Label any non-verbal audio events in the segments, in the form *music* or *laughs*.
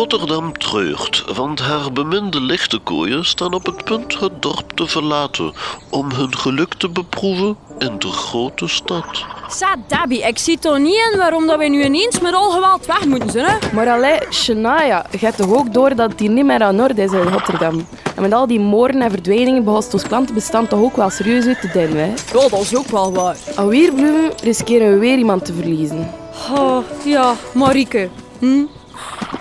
Rotterdam treurt, want haar beminde lichtekooien staan op het punt het dorp te verlaten om hun geluk te beproeven in de grote stad. Sa, Debbie, ik zie toch niet in waarom dat we nu ineens met al geweld weg moeten zijn, hè? Maar allee, Shania, je hebt toch ook door dat het hier niet meer aan orde is in Rotterdam? En met al die moorden en verdwijningen begon ons klantenbestand toch ook wel serieus uit te dennen, hè? Ja, dat is ook wel waar. Alweer bloemen riskeren we weer iemand te verliezen. Oh, ja, Marieke. Hm?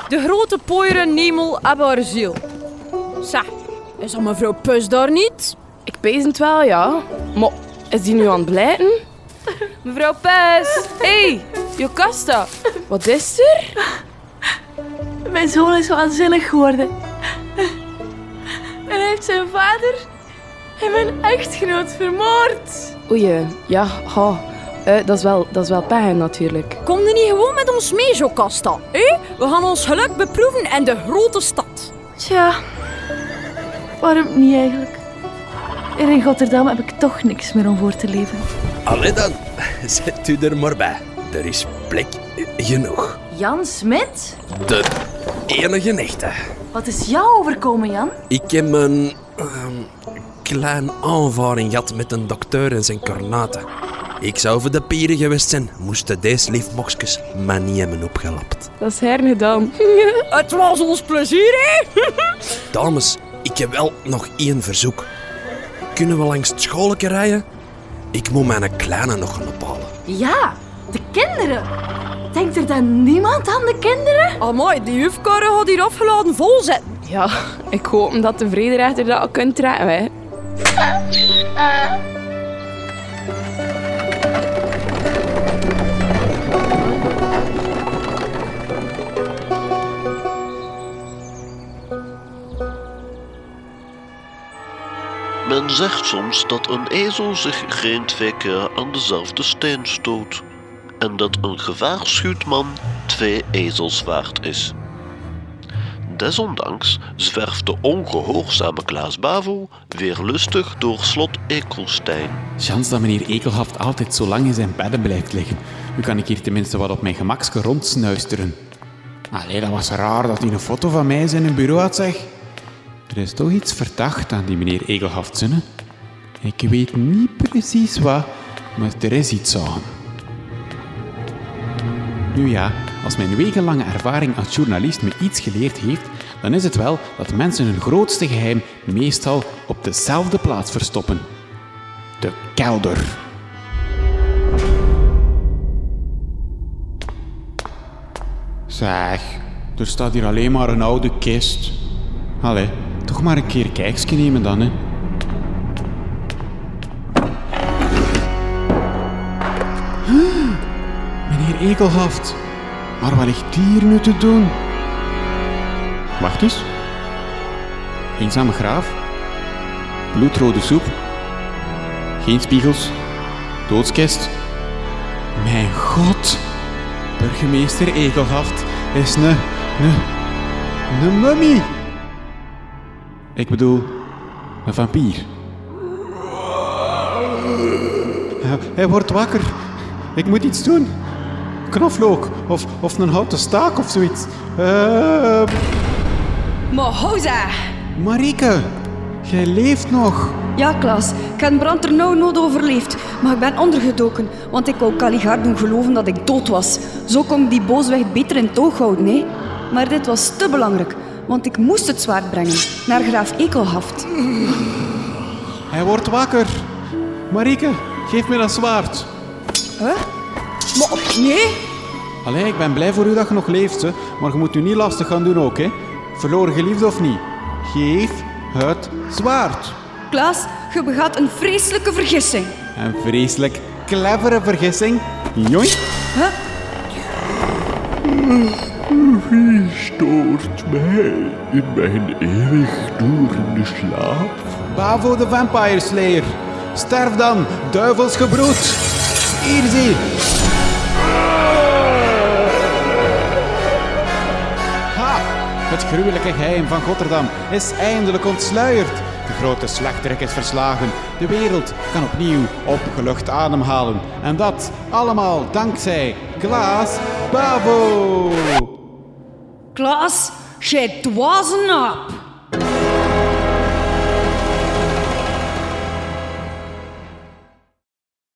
De grote pooieren Nemel hebben haar ziel. Zeg, is dat mevrouw Pus daar niet? Ik pees het wel, ja. Maar is die nu aan het blijten? *laughs* Mevrouw Pes! Hé, hey, Jocasta. Wat is er? Mijn zoon is waanzinnig geworden. En hij heeft zijn vader en mijn echtgenoot vermoord. Oei, ja, ha. Eh, dat, is wel, dat is wel pijn natuurlijk. Kom je niet gewoon met ons mee, Jocasta? hè? We gaan ons geluk beproeven in de grote stad. Tja, waarom niet eigenlijk? Hier in Rotterdam heb ik toch niks meer om voor te leven. Allee dan, *laughs* zet u er maar bij. Er is plek genoeg. Jan Smit? De enige echte. Wat is jou overkomen, Jan? Ik heb een ehm, klein aanvaring gehad met een dokter en zijn kornaten. Ik zou voor de pieren geweest zijn, moesten deze liefmokjes mij niet hebben opgelapt. Dat is hernedaan. *laughs* Het was ons plezier, hè? *laughs* Dames, ik heb wel nog één verzoek. Kunnen we langs het schoolke rijden? Ik moet mijn kleine nog gaan ophalen. Ja, de kinderen. Denkt er dan niemand aan de kinderen? Amai, die jufkarren gaat hier afgeladen vol zitten. Ja, ik hoop dat de vrederechter dat al kunt trekken, hè. Men zegt soms dat een ezel zich geen twee keer aan dezelfde steen stoot. En dat een gewaarschuwd man twee ezels waard is. Desondanks zwerft de ongehoorzame Klaas Bavo weer lustig door slot Ekelstein. Chans dat meneer Ekelhaft altijd zo lang in zijn bedden blijft liggen. Nu kan ik hier tenminste wat op mijn gemakske rondsnuisteren. Allee, dat was raar dat hij een foto van mij in zijn bureau had, zeg. Er is toch iets verdacht aan die meneer Egelhaft, hè? Ik weet niet precies wat, maar er is iets aan. Nu ja, als mijn wekenlange ervaring als journalist me iets geleerd heeft, dan is het wel dat mensen hun grootste geheim meestal op dezelfde plaats verstoppen. De kelder. Zeg, er staat hier alleen maar een oude kist. Allee, toch maar een keer kijkje nemen dan, hè. Meneer Ekelhaft, maar wat ligt hier nu te doen? Wacht eens. Eenzame graaf. Bloedrode soep. Geen spiegels. Doodskist. Mijn god. Burgemeester Ekelhaft is ne... ne... ne mummie. Ik bedoel, een vampier. Hij, hij wordt wakker. Ik moet iets doen. Knoflook of, of een houten staak of zoiets. Eh, Mohoza! Marieke, jij leeft nog. Ja, Klaas, ik heb brand er nou nood overleefd, maar ik ben ondergedoken, want ik wou Caligaar doen geloven dat ik dood was. Zo kon ik die boosweg beter in toog houden, nee. Maar dit was te belangrijk, want ik moest het zwaard brengen naar graaf Ekelhaft. Hij wordt wakker. Marieke, geef me dat zwaard. Maar nee, Allee, ik ben blij voor u dat je nog leeft, hè. maar je moet u niet lastig gaan doen ook. Hè. Verloren geliefde of niet. Geef het zwaard. Klaas, je begaat een vreselijke vergissing. Een vreselijk clevere vergissing. Joink. Wie stoort mij in mijn eeuwigdurende slaap? Bavo de Vampire Slayer. Sterf dan, duivelsgebroed. Hier zie. Ha! Het gruwelijke geheim van Rotterdam is eindelijk ontsluierd. De grote slechterik is verslagen. De wereld kan opnieuw opgelucht ademhalen. En dat allemaal dankzij Klaas Bavo. class, she wasn't up.